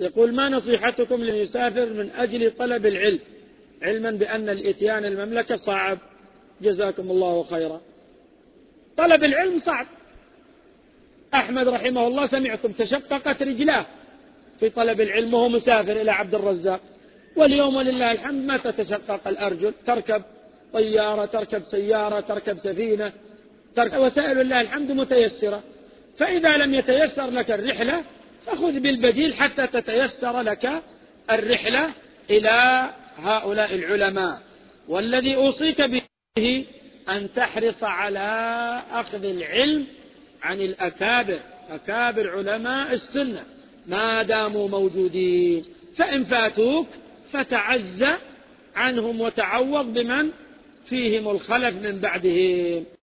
يقول ما نصيحتكم للمسافر من أجل طلب العلم؟ علما بأن الإتيان المملكة صعب. جزاكم الله خيرا. طلب العلم صعب. أحمد رحمه الله سمعتم تشققت رجلاه. في طلب العلم وهو مسافر إلى عبد الرزاق. واليوم ولله الحمد ما تتشقق الأرجل. تركب طيارة تركب سيارة تركب سفينة تركب وسائل الله الحمد متيسرة. فإذا لم يتيسر لك الرحلة فخذ بالبديل حتى تتيسر لك الرحلة إلى هؤلاء العلماء. والذي أوصيك به أن تحرص على أخذ العلم عن الأكابر أكابر علماء السنة. ما داموا موجودين. فإن فاتوك فتعز عنهم وتعوض بمن؟ فيهم الخلف من بعدهم.